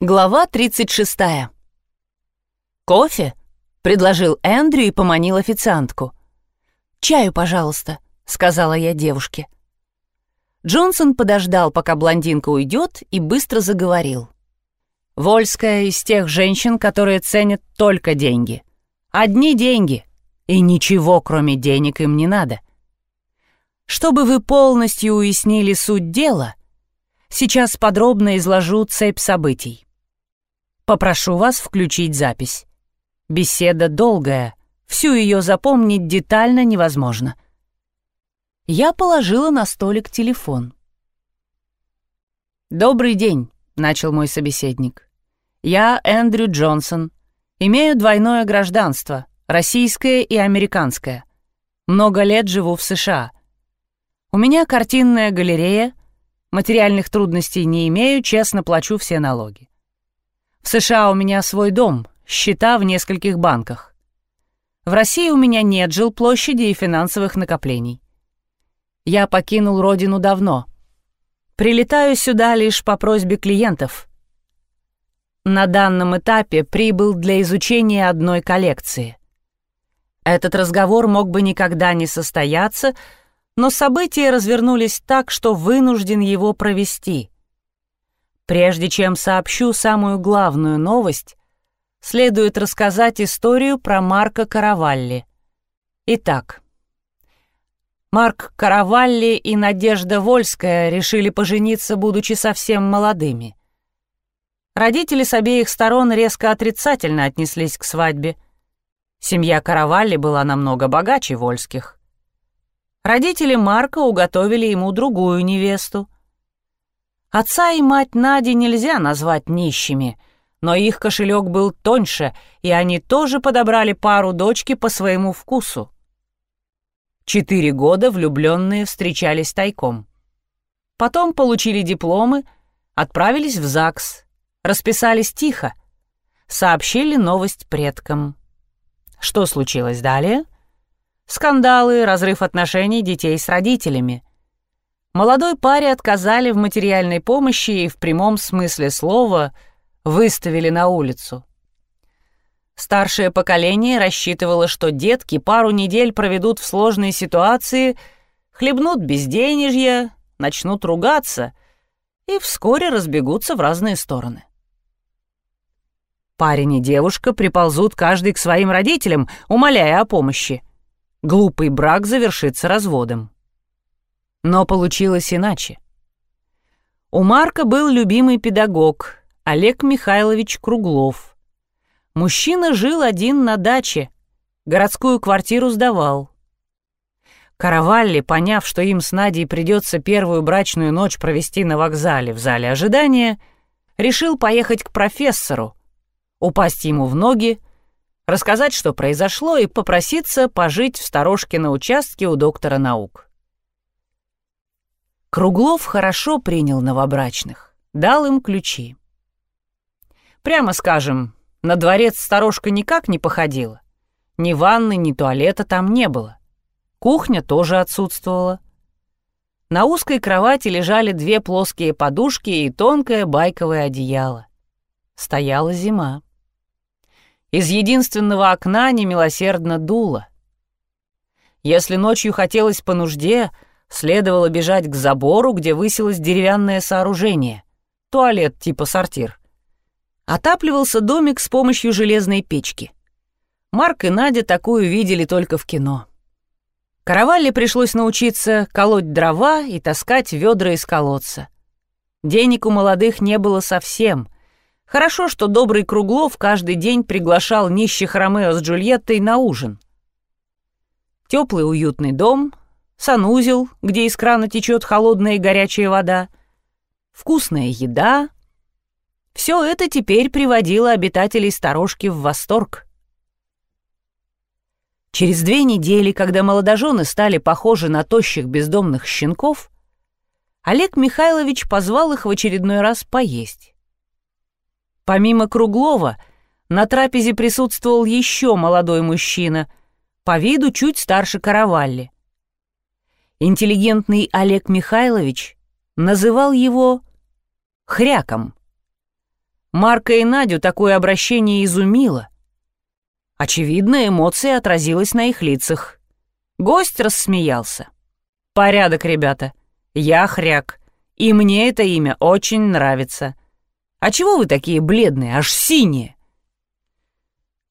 Глава 36. «Кофе?» — предложил Эндрю и поманил официантку. «Чаю, пожалуйста», — сказала я девушке. Джонсон подождал, пока блондинка уйдет, и быстро заговорил. «Вольская из тех женщин, которые ценят только деньги. Одни деньги, и ничего, кроме денег, им не надо. Чтобы вы полностью уяснили суть дела, сейчас подробно изложу цепь событий. Попрошу вас включить запись. Беседа долгая, всю ее запомнить детально невозможно. Я положила на столик телефон. «Добрый день», — начал мой собеседник. «Я Эндрю Джонсон. Имею двойное гражданство, российское и американское. Много лет живу в США. У меня картинная галерея, материальных трудностей не имею, честно плачу все налоги. В США у меня свой дом, счета в нескольких банках. В России у меня нет жилплощади и финансовых накоплений. Я покинул родину давно. Прилетаю сюда лишь по просьбе клиентов. На данном этапе прибыл для изучения одной коллекции. Этот разговор мог бы никогда не состояться, но события развернулись так, что вынужден его провести — Прежде чем сообщу самую главную новость, следует рассказать историю про Марка Каравалли. Итак, Марк Каравалли и Надежда Вольская решили пожениться, будучи совсем молодыми. Родители с обеих сторон резко отрицательно отнеслись к свадьбе. Семья Каравалли была намного богаче Вольских. Родители Марка уготовили ему другую невесту — Отца и мать Нади нельзя назвать нищими, но их кошелек был тоньше, и они тоже подобрали пару дочки по своему вкусу. Четыре года влюбленные встречались тайком. Потом получили дипломы, отправились в ЗАГС, расписались тихо, сообщили новость предкам. Что случилось далее? Скандалы, разрыв отношений детей с родителями. Молодой паре отказали в материальной помощи и в прямом смысле слова выставили на улицу. Старшее поколение рассчитывало, что детки пару недель проведут в сложной ситуации, хлебнут безденежья, начнут ругаться и вскоре разбегутся в разные стороны. Парень и девушка приползут каждый к своим родителям, умоляя о помощи. Глупый брак завершится разводом. Но получилось иначе. У Марка был любимый педагог Олег Михайлович Круглов. Мужчина жил один на даче, городскую квартиру сдавал. Каравалли, поняв, что им с Надей придется первую брачную ночь провести на вокзале в зале ожидания, решил поехать к профессору, упасть ему в ноги, рассказать, что произошло, и попроситься пожить в сторожке на участке у доктора наук. Круглов хорошо принял новобрачных, дал им ключи. Прямо скажем, на дворец сторожка никак не походила. Ни ванны, ни туалета там не было. Кухня тоже отсутствовала. На узкой кровати лежали две плоские подушки и тонкое байковое одеяло. Стояла зима. Из единственного окна немилосердно дуло. Если ночью хотелось по нужде, Следовало бежать к забору, где высилось деревянное сооружение. Туалет типа сортир. Отапливался домик с помощью железной печки. Марк и Надя такую видели только в кино. Каравалле пришлось научиться колоть дрова и таскать ведра из колодца. Денег у молодых не было совсем. Хорошо, что добрый Круглов каждый день приглашал нищих Ромео с Джульеттой на ужин. Теплый уютный дом, санузел, где из крана течет холодная и горячая вода, вкусная еда. Все это теперь приводило обитателей сторожки в восторг. Через две недели, когда молодожены стали похожи на тощих бездомных щенков, Олег Михайлович позвал их в очередной раз поесть. Помимо Круглова, на трапезе присутствовал еще молодой мужчина, по виду чуть старше Каравалли. Интеллигентный Олег Михайлович называл его «хряком». Марка и Надю такое обращение изумило. Очевидно, эмоция отразилась на их лицах. Гость рассмеялся. «Порядок, ребята. Я хряк, и мне это имя очень нравится. А чего вы такие бледные, аж синие?»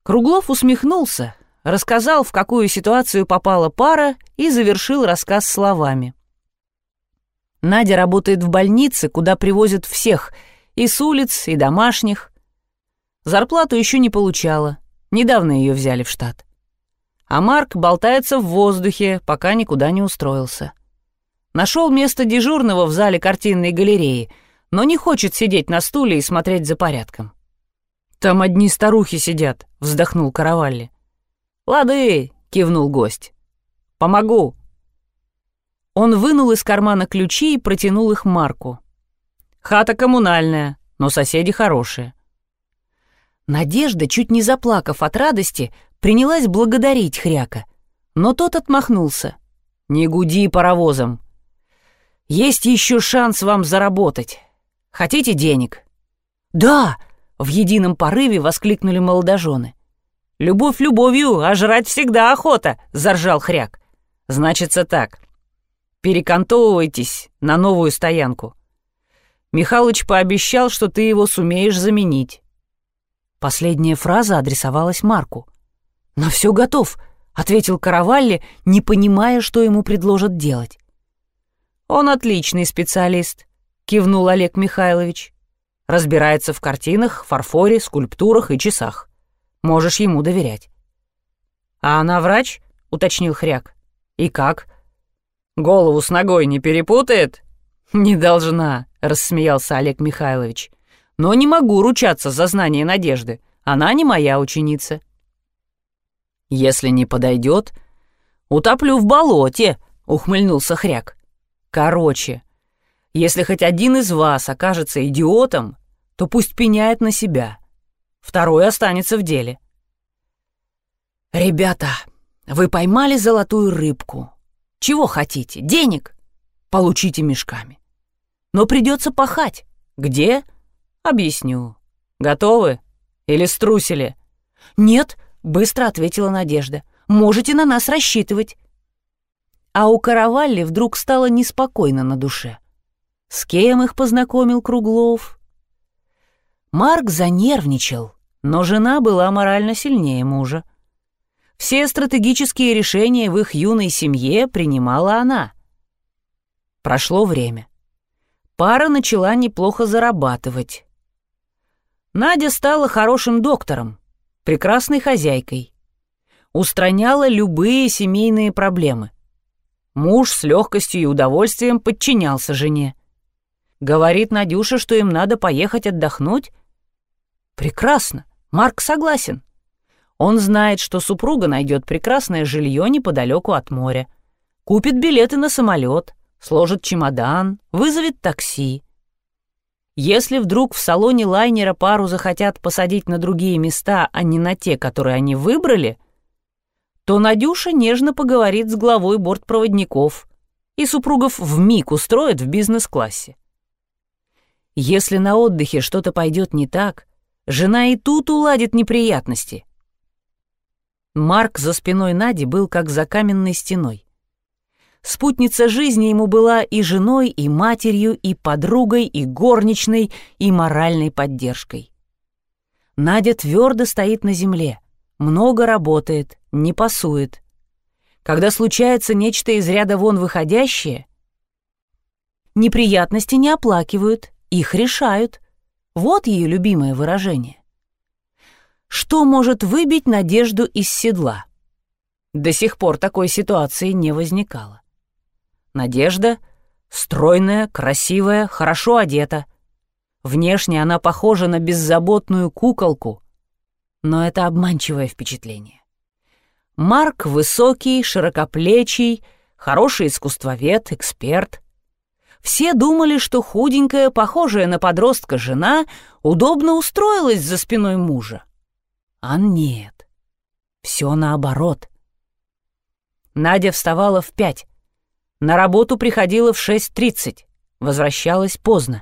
Круглов усмехнулся, рассказал, в какую ситуацию попала пара, и завершил рассказ словами. Надя работает в больнице, куда привозят всех, и с улиц, и домашних. Зарплату еще не получала, недавно ее взяли в штат. А Марк болтается в воздухе, пока никуда не устроился. Нашел место дежурного в зале картинной галереи, но не хочет сидеть на стуле и смотреть за порядком. «Там одни старухи сидят», — вздохнул Каравалли. «Лады», — кивнул гость. «Помогу». Он вынул из кармана ключи и протянул их Марку. «Хата коммунальная, но соседи хорошие». Надежда, чуть не заплакав от радости, принялась благодарить Хряка, но тот отмахнулся. «Не гуди паровозом. Есть еще шанс вам заработать. Хотите денег?» «Да!» — в едином порыве воскликнули молодожены. «Любовь любовью, а жрать всегда охота!» — заржал хряк. «Значится так. Перекантовывайтесь на новую стоянку. Михалыч пообещал, что ты его сумеешь заменить». Последняя фраза адресовалась Марку. «На все готов», — ответил Каравалли, не понимая, что ему предложат делать. «Он отличный специалист», — кивнул Олег Михайлович. «Разбирается в картинах, фарфоре, скульптурах и часах. Можешь ему доверять». «А она врач?» — уточнил Хряк. «И как?» «Голову с ногой не перепутает?» «Не должна», — рассмеялся Олег Михайлович. «Но не могу ручаться за знание Надежды. Она не моя ученица». «Если не подойдет, утоплю в болоте», — ухмыльнулся Хряк. «Короче, если хоть один из вас окажется идиотом, то пусть пеняет на себя второй останется в деле. «Ребята, вы поймали золотую рыбку. Чего хотите? Денег? Получите мешками. Но придется пахать. Где? Объясню. Готовы? Или струсили?» «Нет», — быстро ответила Надежда. «Можете на нас рассчитывать». А у Каравалли вдруг стало неспокойно на душе. С кем их познакомил Круглов? Марк занервничал, но жена была морально сильнее мужа. Все стратегические решения в их юной семье принимала она. Прошло время. Пара начала неплохо зарабатывать. Надя стала хорошим доктором, прекрасной хозяйкой. Устраняла любые семейные проблемы. Муж с легкостью и удовольствием подчинялся жене. Говорит Надюша, что им надо поехать отдохнуть. Прекрасно. Марк согласен. Он знает, что супруга найдет прекрасное жилье неподалеку от моря, купит билеты на самолет, сложит чемодан, вызовет такси. Если вдруг в салоне лайнера пару захотят посадить на другие места, а не на те, которые они выбрали, то Надюша нежно поговорит с главой бортпроводников, и супругов вмиг устроит в бизнес-классе. Если на отдыхе что-то пойдет не так, Жена и тут уладит неприятности. Марк за спиной Нади был как за каменной стеной. Спутница жизни ему была и женой, и матерью, и подругой, и горничной, и моральной поддержкой. Надя твердо стоит на земле, много работает, не пасует. Когда случается нечто из ряда вон выходящее, неприятности не оплакивают, их решают. Вот ее любимое выражение. Что может выбить надежду из седла? До сих пор такой ситуации не возникало. Надежда — стройная, красивая, хорошо одета. Внешне она похожа на беззаботную куколку, но это обманчивое впечатление. Марк высокий, широкоплечий, хороший искусствовед, эксперт. Все думали, что худенькая, похожая на подростка жена удобно устроилась за спиной мужа. А нет, все наоборот. Надя вставала в пять, на работу приходила в 6.30, возвращалась поздно.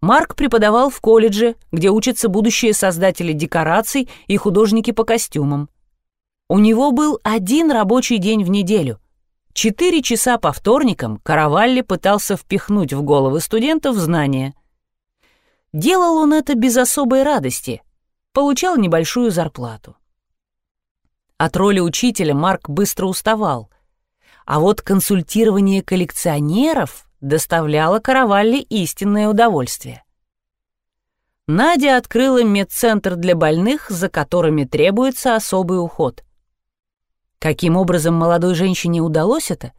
Марк преподавал в колледже, где учатся будущие создатели декораций и художники по костюмам. У него был один рабочий день в неделю. Четыре часа по вторникам Каравалли пытался впихнуть в головы студентов знания. Делал он это без особой радости, получал небольшую зарплату. От роли учителя Марк быстро уставал, а вот консультирование коллекционеров доставляло Каравалли истинное удовольствие. Надя открыла медцентр для больных, за которыми требуется особый уход. Каким образом молодой женщине удалось это?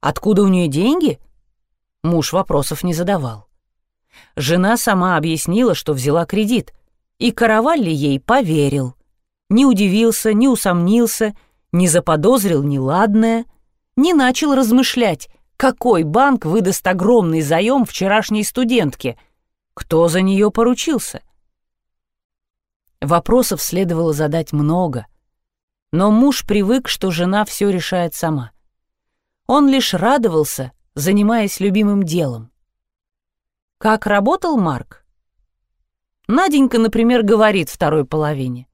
Откуда у нее деньги? Муж вопросов не задавал. Жена сама объяснила, что взяла кредит, и Каравалли ей поверил. Не удивился, не усомнился, не заподозрил неладное, не начал размышлять, какой банк выдаст огромный заем вчерашней студентке? Кто за нее поручился? Вопросов следовало задать много. Но муж привык, что жена все решает сама. Он лишь радовался, занимаясь любимым делом. Как работал Марк? Наденька, например, говорит второй половине.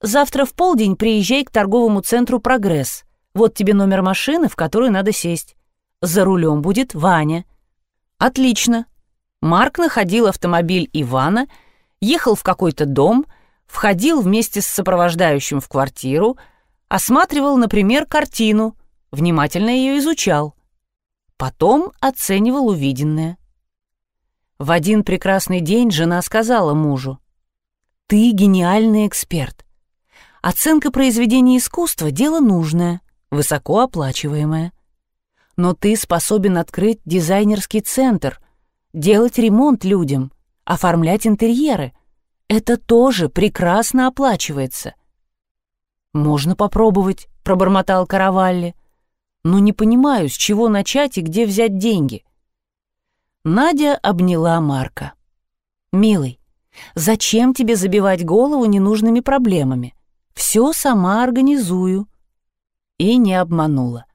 «Завтра в полдень приезжай к торговому центру «Прогресс». Вот тебе номер машины, в которую надо сесть. За рулем будет Ваня. Отлично. Марк находил автомобиль Ивана, ехал в какой-то дом, входил вместе с сопровождающим в квартиру, осматривал, например, картину, внимательно ее изучал. Потом оценивал увиденное. В один прекрасный день жена сказала мужу, «Ты гениальный эксперт. Оценка произведения искусства — дело нужное, высокооплачиваемое но ты способен открыть дизайнерский центр, делать ремонт людям, оформлять интерьеры. Это тоже прекрасно оплачивается. «Можно попробовать», — пробормотал Каравалли. «Но не понимаю, с чего начать и где взять деньги». Надя обняла Марка. «Милый, зачем тебе забивать голову ненужными проблемами? Все сама организую». И не обманула.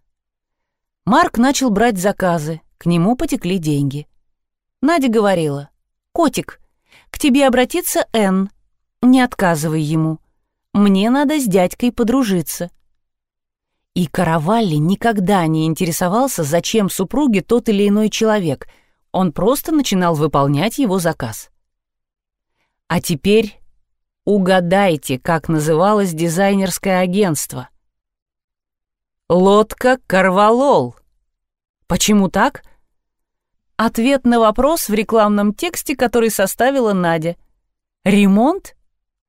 Марк начал брать заказы, к нему потекли деньги. Надя говорила, «Котик, к тебе обратится Н. Не отказывай ему. Мне надо с дядькой подружиться». И Каравалли никогда не интересовался, зачем супруге тот или иной человек. Он просто начинал выполнять его заказ. А теперь угадайте, как называлось дизайнерское агентство. Лодка Карвалол. Почему так? Ответ на вопрос в рекламном тексте, который составила Надя. Ремонт?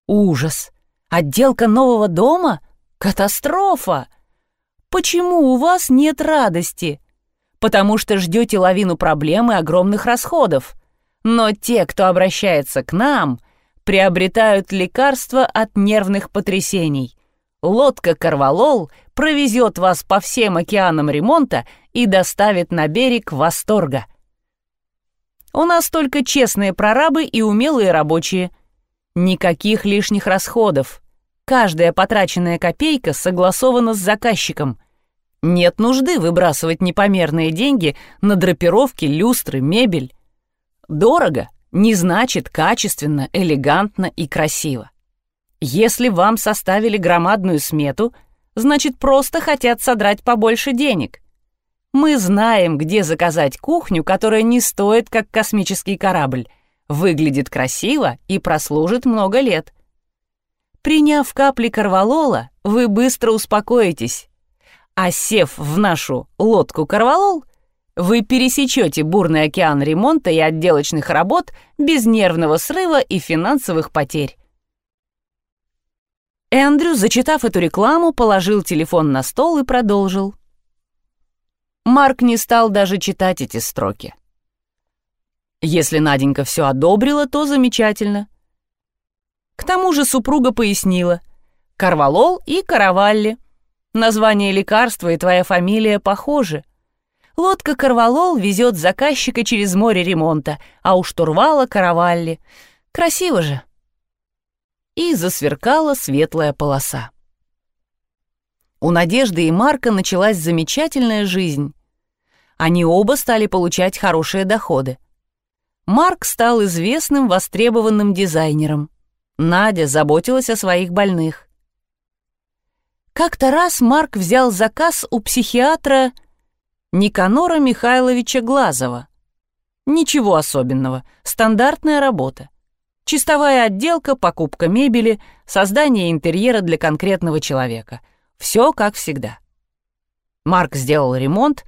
Ужас. Отделка нового дома? Катастрофа. Почему у вас нет радости? Потому что ждете лавину проблем и огромных расходов. Но те, кто обращается к нам, приобретают лекарства от нервных потрясений. Лодка «Карвалол» провезет вас по всем океанам ремонта и доставит на берег восторга. У нас только честные прорабы и умелые рабочие. Никаких лишних расходов. Каждая потраченная копейка согласована с заказчиком. Нет нужды выбрасывать непомерные деньги на драпировки, люстры, мебель. Дорого не значит качественно, элегантно и красиво. Если вам составили громадную смету – значит, просто хотят содрать побольше денег. Мы знаем, где заказать кухню, которая не стоит, как космический корабль, выглядит красиво и прослужит много лет. Приняв капли корвалола, вы быстро успокоитесь. А сев в нашу лодку корвалол, вы пересечете бурный океан ремонта и отделочных работ без нервного срыва и финансовых потерь. Эндрю, зачитав эту рекламу, положил телефон на стол и продолжил. Марк не стал даже читать эти строки. Если Наденька все одобрила, то замечательно. К тому же супруга пояснила. Карвалол и Каравалли. Название лекарства и твоя фамилия похожи. Лодка Карвалол везет заказчика через море ремонта, а у штурвала Каравалли. Красиво же и засверкала светлая полоса. У Надежды и Марка началась замечательная жизнь. Они оба стали получать хорошие доходы. Марк стал известным востребованным дизайнером. Надя заботилась о своих больных. Как-то раз Марк взял заказ у психиатра Никанора Михайловича Глазова. Ничего особенного, стандартная работа. Чистовая отделка, покупка мебели, создание интерьера для конкретного человека. Все как всегда. Марк сделал ремонт,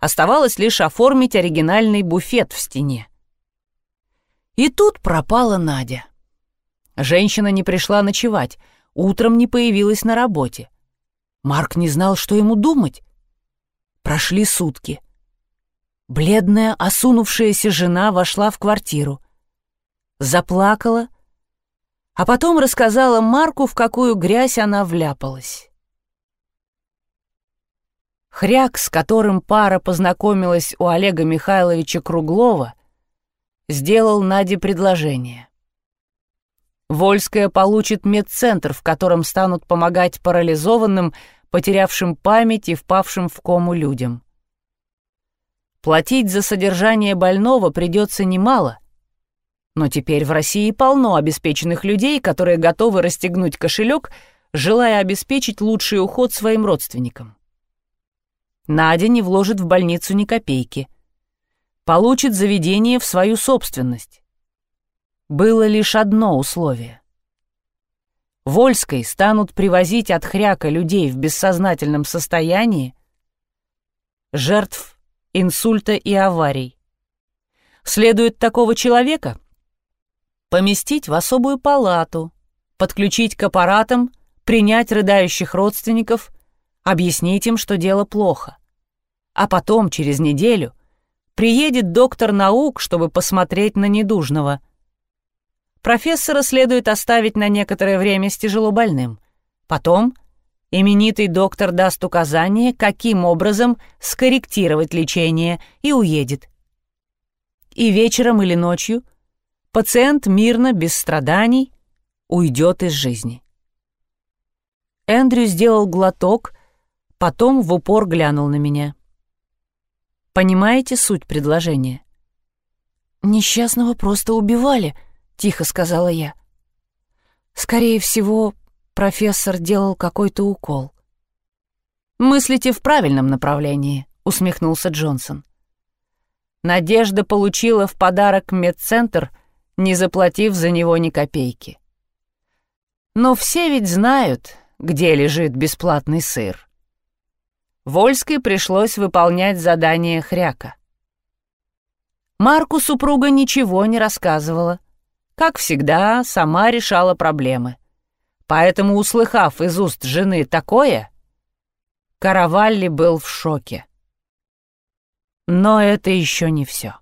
оставалось лишь оформить оригинальный буфет в стене. И тут пропала Надя. Женщина не пришла ночевать, утром не появилась на работе. Марк не знал, что ему думать. Прошли сутки. Бледная, осунувшаяся жена вошла в квартиру. Заплакала, а потом рассказала Марку, в какую грязь она вляпалась. Хряк, с которым пара познакомилась у Олега Михайловича Круглова, сделал Наде предложение. Вольская получит медцентр, в котором станут помогать парализованным, потерявшим память и впавшим в кому людям. Платить за содержание больного придется немало, но теперь в России полно обеспеченных людей, которые готовы расстегнуть кошелек, желая обеспечить лучший уход своим родственникам. Надя не вложит в больницу ни копейки. Получит заведение в свою собственность. Было лишь одно условие. Вольской станут привозить от хряка людей в бессознательном состоянии, жертв инсульта и аварий. Следует такого человека поместить в особую палату, подключить к аппаратам, принять рыдающих родственников, объяснить им, что дело плохо. А потом, через неделю, приедет доктор наук, чтобы посмотреть на недужного. Профессора следует оставить на некоторое время с тяжелобольным. Потом именитый доктор даст указание, каким образом скорректировать лечение, и уедет. И вечером или ночью пациент мирно, без страданий, уйдет из жизни. Эндрю сделал глоток, потом в упор глянул на меня. Понимаете суть предложения? «Несчастного просто убивали», — тихо сказала я. «Скорее всего, профессор делал какой-то укол». «Мыслите в правильном направлении», — усмехнулся Джонсон. Надежда получила в подарок медцентр, не заплатив за него ни копейки. Но все ведь знают, где лежит бесплатный сыр. Вольской пришлось выполнять задание хряка. Марку супруга ничего не рассказывала. Как всегда, сама решала проблемы. Поэтому, услыхав из уст жены такое, Каравалли был в шоке. Но это еще не все.